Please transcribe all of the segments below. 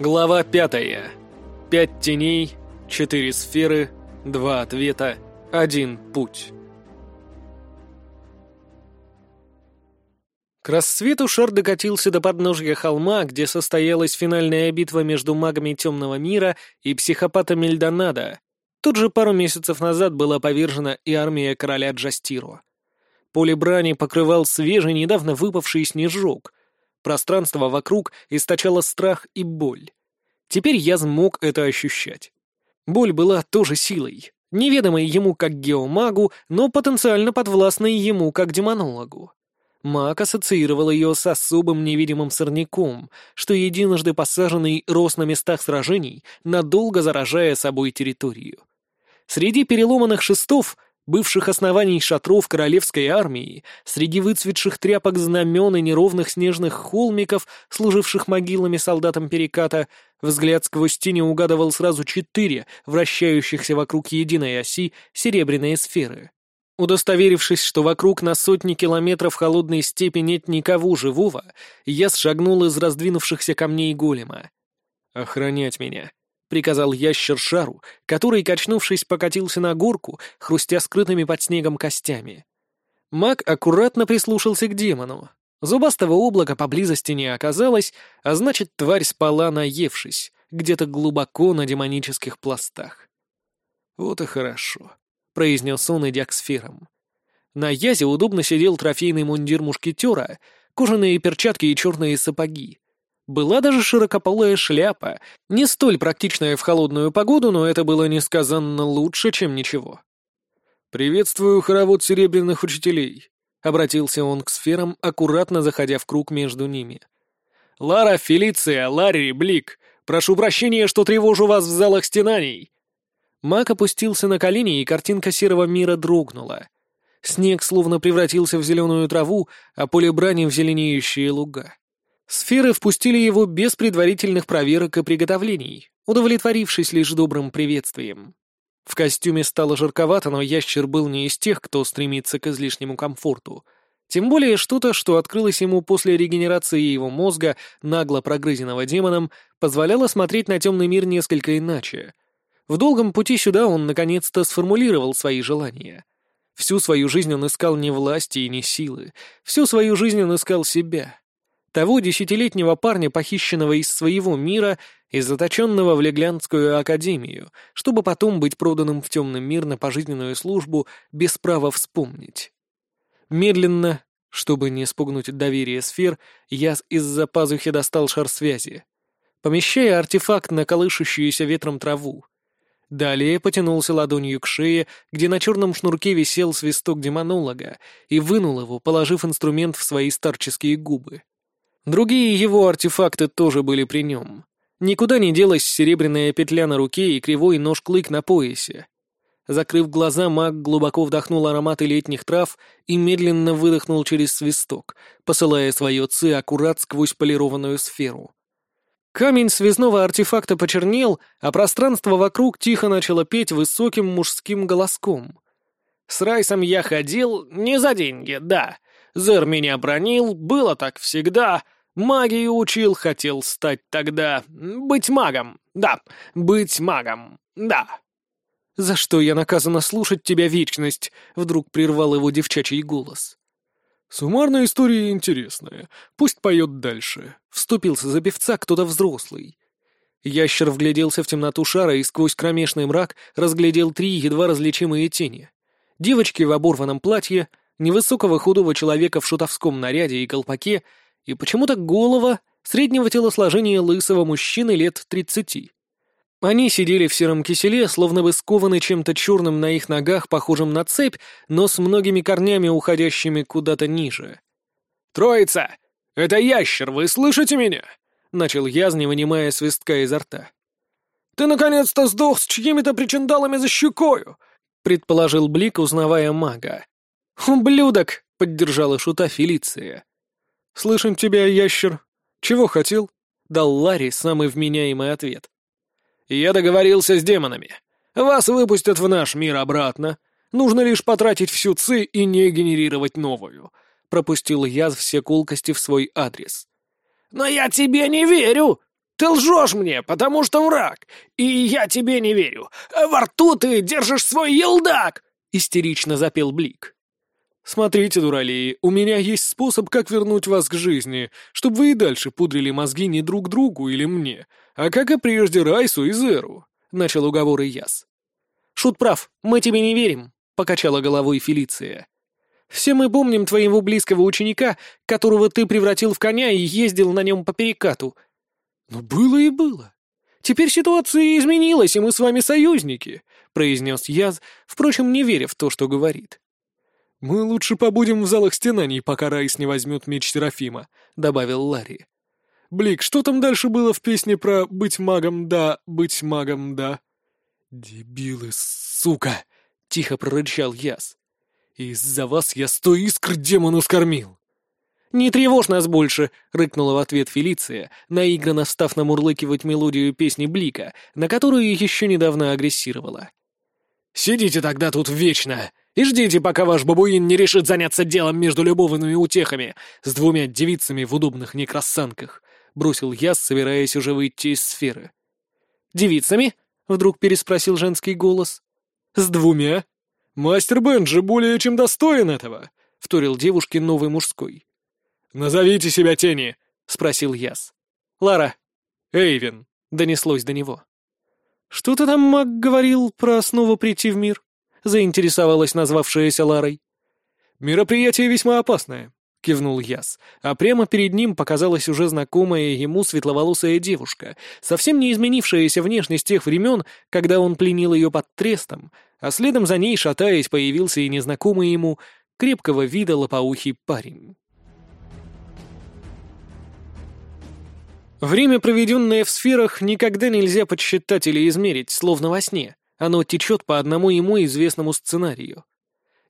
Глава пятая. Пять теней, четыре сферы, два ответа, один путь. К рассвету шар докатился до подножья холма, где состоялась финальная битва между магами Темного мира и психопатами Эльдонада. Тут же пару месяцев назад была повержена и армия короля Джастиро. Поле брани покрывал свежий, недавно выпавший снежок — Пространство вокруг источало страх и боль. Теперь я смог это ощущать. Боль была тоже силой, неведомой ему как геомагу, но потенциально подвластной ему как демонологу. Маг ассоциировал ее с особым невидимым сорняком, что единожды посаженный рос на местах сражений, надолго заражая собой территорию. Среди переломанных шестов бывших оснований шатров королевской армии, среди выцветших тряпок знамен и неровных снежных холмиков, служивших могилами солдатам переката, взгляд сквозь тени угадывал сразу четыре вращающихся вокруг единой оси серебряные сферы. Удостоверившись, что вокруг на сотни километров холодной степи нет никого живого, я сшагнул из раздвинувшихся камней голема. «Охранять меня», приказал ящер шару, который, качнувшись, покатился на горку, хрустя скрытыми под снегом костями. Маг аккуратно прислушался к демону. Зубастого облака поблизости не оказалось, а значит, тварь спала, наевшись, где-то глубоко на демонических пластах. «Вот и хорошо», — произнес он, идя к сферам. На язе удобно сидел трофейный мундир мушкетера, кожаные перчатки и черные сапоги. Была даже широкополая шляпа, не столь практичная в холодную погоду, но это было несказанно лучше, чем ничего. «Приветствую хоровод серебряных учителей», — обратился он к сферам, аккуратно заходя в круг между ними. «Лара, Фелиция, Ларри, Блик, прошу прощения, что тревожу вас в залах стенаний». Мак опустился на колени, и картинка серого мира дрогнула. Снег словно превратился в зеленую траву, а поле брани в зеленеющие луга. Сферы впустили его без предварительных проверок и приготовлений, удовлетворившись лишь добрым приветствием. В костюме стало жарковато, но ящер был не из тех, кто стремится к излишнему комфорту. Тем более что-то, что открылось ему после регенерации его мозга, нагло прогрызенного демоном, позволяло смотреть на темный мир несколько иначе. В долгом пути сюда он наконец-то сформулировал свои желания. Всю свою жизнь он искал не власти и не силы, всю свою жизнь он искал себя — того десятилетнего парня, похищенного из своего мира и заточенного в Леглянскую академию, чтобы потом быть проданным в темный мир на пожизненную службу без права вспомнить. Медленно, чтобы не спугнуть доверие сфер, я из-за пазухи достал шар связи, помещая артефакт на колышущуюся ветром траву. Далее потянулся ладонью к шее, где на черном шнурке висел свисток демонолога, и вынул его, положив инструмент в свои старческие губы. Другие его артефакты тоже были при нем. Никуда не делась серебряная петля на руке и кривой нож-клык на поясе. Закрыв глаза, маг глубоко вдохнул ароматы летних трав и медленно выдохнул через свисток, посылая свое ци аккурат сквозь полированную сферу. Камень связного артефакта почернел, а пространство вокруг тихо начало петь высоким мужским голоском. «С Райсом я ходил не за деньги, да, Зер меня бронил, было так всегда. Магию учил, хотел стать тогда. Быть магом. Да, быть магом. Да. «За что я наказана слушать тебя вечность?» — вдруг прервал его девчачий голос. «Суммарная история интересная. Пусть поет дальше», — вступился за певца кто-то взрослый. Ящер вгляделся в темноту шара и сквозь кромешный мрак разглядел три едва различимые тени. Девочки в оборванном платье — невысокого худого человека в шутовском наряде и колпаке и почему-то голова среднего телосложения лысого мужчины лет тридцати. Они сидели в сером киселе, словно бы скованы чем-то черным на их ногах, похожим на цепь, но с многими корнями, уходящими куда-то ниже. «Троица! Это ящер, вы слышите меня?» — начал я, не вынимая свистка изо рта. «Ты наконец-то сдох с чьими-то причиндалами за щекою!» — предположил Блик, узнавая мага. «Ублюдок!» — поддержала шута Фелиция. «Слышим тебя, ящер. Чего хотел?» — дал Ларри самый вменяемый ответ. «Я договорился с демонами. Вас выпустят в наш мир обратно. Нужно лишь потратить всю ЦИ и не генерировать новую», — пропустил я все колкости в свой адрес. «Но я тебе не верю!» Ты лжешь мне, потому что враг, и я тебе не верю. Во рту ты держишь свой елдак!» — истерично запел Блик. «Смотрите, дуралеи, у меня есть способ, как вернуть вас к жизни, чтобы вы и дальше пудрили мозги не друг другу или мне, а как и прежде Райсу и Зеру», — начал уговоры Яс. «Шут прав, мы тебе не верим», — покачала головой Фелиция. «Все мы помним твоего близкого ученика, которого ты превратил в коня и ездил на нем по перекату, «Но было и было. Теперь ситуация изменилась, и мы с вами союзники», — произнес Яз, впрочем, не веря в то, что говорит. «Мы лучше побудем в залах стенаний, пока Райс не возьмет меч Серафима», — добавил Ларри. «Блик, что там дальше было в песне про «быть магом, да, быть магом, да»?» «Дебилы, сука!» — тихо прорычал Яз. «Из-за вас я сто искр демону скормил!» «Не тревожь нас больше!» — рыкнула в ответ Фелиция, наигранно став намурлыкивать мелодию песни Блика, на которую еще недавно агрессировала. «Сидите тогда тут вечно и ждите, пока ваш бабуин не решит заняться делом между любовными утехами с двумя девицами в удобных некроссанках», — бросил я, собираясь уже выйти из сферы. «Девицами?» — вдруг переспросил женский голос. «С двумя? Мастер Бенджи более чем достоин этого», — вторил девушке новый мужской. «Назовите себя тени!» — спросил Яс. «Лара». «Эйвен», — донеслось до него. «Что ты там, маг, говорил про снова прийти в мир?» — заинтересовалась назвавшаяся Ларой. «Мероприятие весьма опасное», — кивнул Яс, а прямо перед ним показалась уже знакомая ему светловолосая девушка, совсем не изменившаяся внешне с тех времен, когда он пленил ее под трестом, а следом за ней, шатаясь, появился и незнакомый ему крепкого вида лопоухий парень. Время, проведенное в сферах, никогда нельзя подсчитать или измерить, словно во сне. Оно течет по одному ему известному сценарию.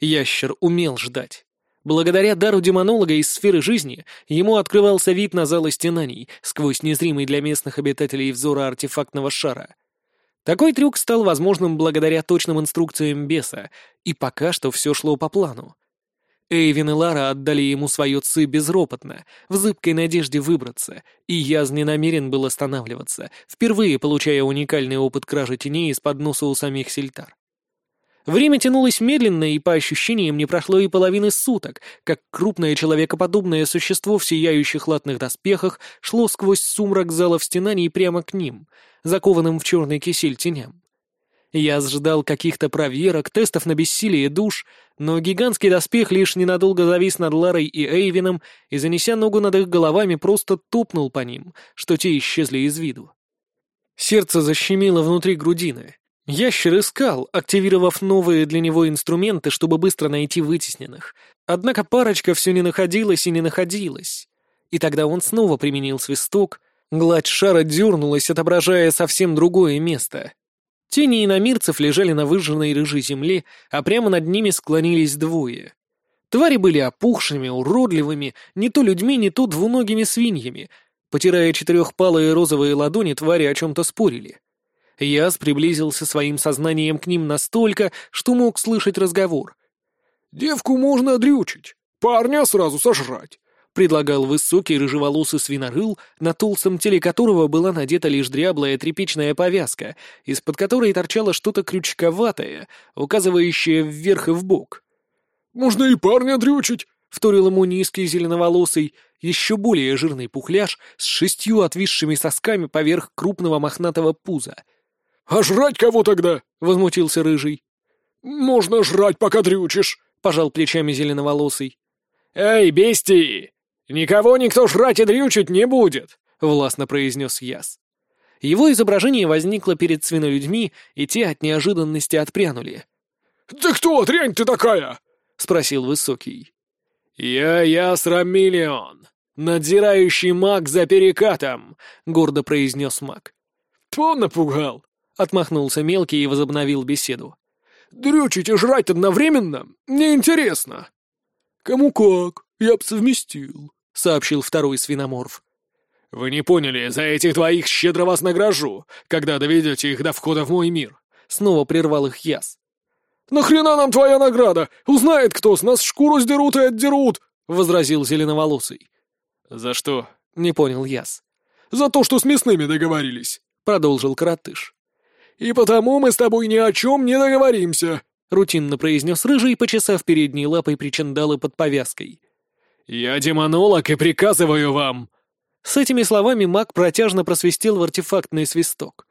Ящер умел ждать. Благодаря дару демонолога из сферы жизни ему открывался вид на залы стенаний сквозь незримый для местных обитателей взора артефактного шара. Такой трюк стал возможным благодаря точным инструкциям беса, и пока что все шло по плану. Эйвин и Лара отдали ему свое ци безропотно, в зыбкой надежде выбраться, и Яз не намерен был останавливаться, впервые получая уникальный опыт кражи теней из-под носа у самих сельтар. Время тянулось медленно, и по ощущениям не прошло и половины суток, как крупное человекоподобное существо в сияющих латных доспехах шло сквозь сумрак залов стенаний прямо к ним, закованным в черный кисель теням. Я ждал каких-то проверок, тестов на бессилие душ, но гигантский доспех лишь ненадолго завис над Ларой и Эйвином и, занеся ногу над их головами, просто топнул по ним, что те исчезли из виду. Сердце защемило внутри грудины. Ящер искал, активировав новые для него инструменты, чтобы быстро найти вытесненных. Однако парочка все не находилась и не находилась. И тогда он снова применил свисток, гладь шара дернулась, отображая совсем другое место — Тени иномирцев лежали на выжженной рыжей земле, а прямо над ними склонились двое. Твари были опухшими, уродливыми, не то людьми, не то двуногими свиньями. Потирая четырехпалые розовые ладони, твари о чем-то спорили. Яс приблизился своим сознанием к ним настолько, что мог слышать разговор. «Девку можно дрючить, парня сразу сожрать. — предлагал высокий рыжеволосый свинорыл, на толстом теле которого была надета лишь дряблая тряпичная повязка, из-под которой торчало что-то крючковатое, указывающее вверх и вбок. «Можно и парня дрючить!» — вторил ему низкий зеленоволосый, еще более жирный пухляж с шестью отвисшими сосками поверх крупного мохнатого пуза. «А жрать кого тогда?» — возмутился рыжий. «Можно жрать, пока дрючишь!» — пожал плечами зеленоволосый. «Эй, бестии! «Никого никто жрать и дрючить не будет», — властно произнес Яс. Его изображение возникло перед свинолюдьми, и те от неожиданности отпрянули. «Ты кто, дрянь ты такая?» — спросил Высокий. «Я Яс Рамиллион, надзирающий маг за перекатом», — гордо произнес маг. «Тьфу, напугал!» — отмахнулся мелкий и возобновил беседу. «Дрючить и жрать одновременно? Неинтересно!» «Кому как, я б совместил», — сообщил второй свиноморф. «Вы не поняли, за этих двоих щедро вас награжу, когда доведете их до входа в мой мир», — снова прервал их Яс. «Нахрена нам твоя награда? Узнает кто, с нас шкуру сдерут и отдерут», — возразил зеленоволосый. «За что?» — не понял Яс. за то, что с мясными договорились», — продолжил коротыш. «И потому мы с тобой ни о чем не договоримся», — рутинно произнес Рыжий, почесав передней лапой причиндалы под повязкой. «Я демонолог и приказываю вам!» С этими словами маг протяжно просвистел в артефактный свисток.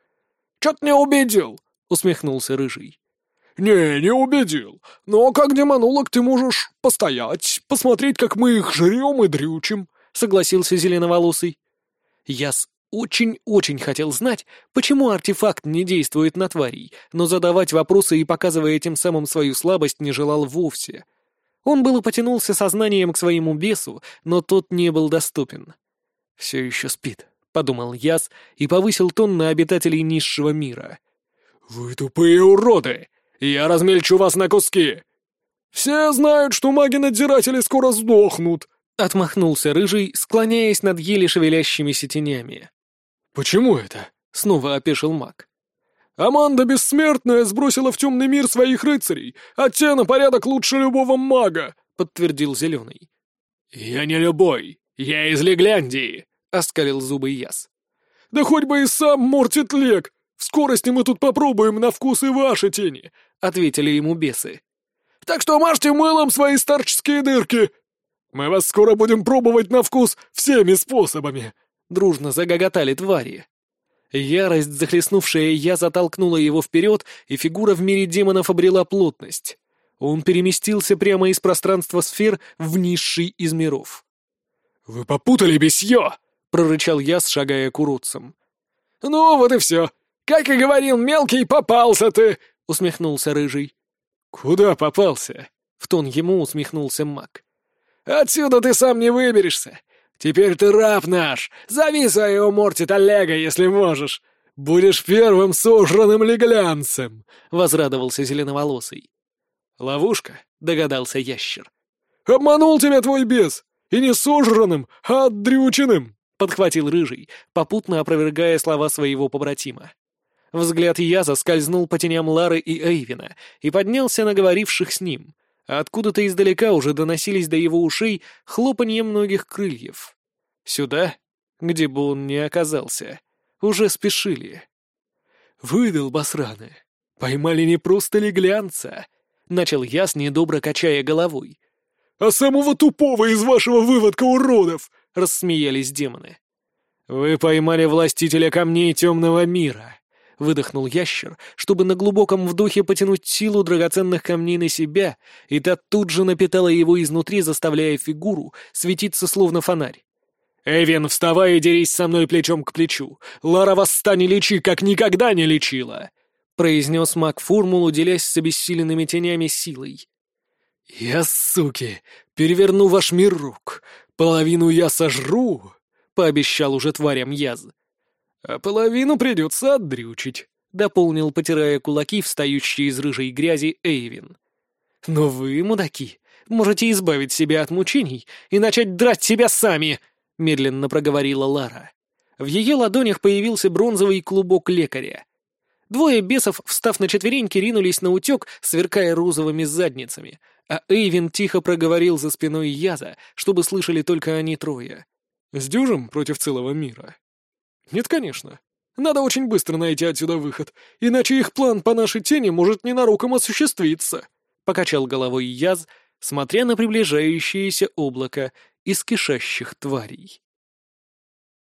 «Чё-то не убедил!» — усмехнулся Рыжий. «Не, не убедил. Но как демонолог ты можешь постоять, посмотреть, как мы их жрем и дрючим», — согласился Зеленоволосый. Я с очень-очень хотел знать, почему артефакт не действует на тварей, но задавать вопросы и показывая тем самым свою слабость не желал вовсе. Он было потянулся сознанием к своему бесу, но тот не был доступен. «Все еще спит», — подумал Яс и повысил тон на обитателей низшего мира. «Вы тупые уроды! Я размельчу вас на куски! Все знают, что маги-надзиратели скоро сдохнут!» — отмахнулся Рыжий, склоняясь над еле шевелящимися тенями. «Почему это?» — снова опешил маг. «Аманда Бессмертная сбросила в темный мир своих рыцарей, а те на порядок лучше любого мага», — подтвердил Зеленый. «Я не любой, я из Легляндии», — оскалил зубы Яс. «Да хоть бы и сам Мортит Лег! В скорости мы тут попробуем на вкус и ваши тени», — ответили ему бесы. «Так что мажьте мылом свои старческие дырки! Мы вас скоро будем пробовать на вкус всеми способами!» Дружно загоготали твари. Ярость, захлестнувшая я, затолкнула его вперед, и фигура в мире демонов обрела плотность. Он переместился прямо из пространства сфер в низший из миров. «Вы попутали бесье!» — прорычал я, шагая к уродцам. «Ну, вот и все. Как и говорил мелкий, попался ты!» — усмехнулся Рыжий. «Куда попался?» — в тон ему усмехнулся маг. «Отсюда ты сам не выберешься. Теперь ты раб наш! Зови своего Мортит Олега, если можешь! Будешь первым сожранным леглянцем!» — возрадовался Зеленоволосый. «Ловушка?» — догадался ящер. «Обманул тебя твой бес! И не сожранным, а отдрюченным!» — подхватил Рыжий, попутно опровергая слова своего побратима. Взгляд Яза скользнул по теням Лары и Эйвина и поднялся на говоривших с ним, а откуда-то издалека уже доносились до его ушей хлопанье многих крыльев. Сюда, где бы он ни оказался, уже спешили. «Выдал, басраны! Поймали не просто леглянца!» — начал я с недобро качая головой. «А самого тупого из вашего выводка уродов!» — рассмеялись демоны. «Вы поймали властителя камней темного мира!» Выдохнул ящер, чтобы на глубоком вдохе потянуть силу драгоценных камней на себя, и та тут же напитала его изнутри, заставляя фигуру светиться словно фонарь. «Эвен, вставай и дерись со мной плечом к плечу! Лара восстань и лечи, как никогда не лечила!» — произнес маг формулу, делясь с обессиленными тенями силой. «Я, суки, переверну ваш мир рук, половину я сожру!» — пообещал уже тварям Яз. «А половину придется отдрючить», — дополнил, потирая кулаки, встающие из рыжей грязи Эйвин. «Но вы, мудаки, можете избавить себя от мучений и начать драть себя сами», — медленно проговорила Лара. В ее ладонях появился бронзовый клубок лекаря. Двое бесов, встав на четвереньки, ринулись на утек, сверкая розовыми задницами, а Эйвин тихо проговорил за спиной Яза, чтобы слышали только они трое. «С дюжем против целого мира?» «Нет, конечно. Надо очень быстро найти отсюда выход, иначе их план по нашей тени может ненароком осуществиться», — покачал головой Яз, смотря на приближающееся облако из кишащих тварей.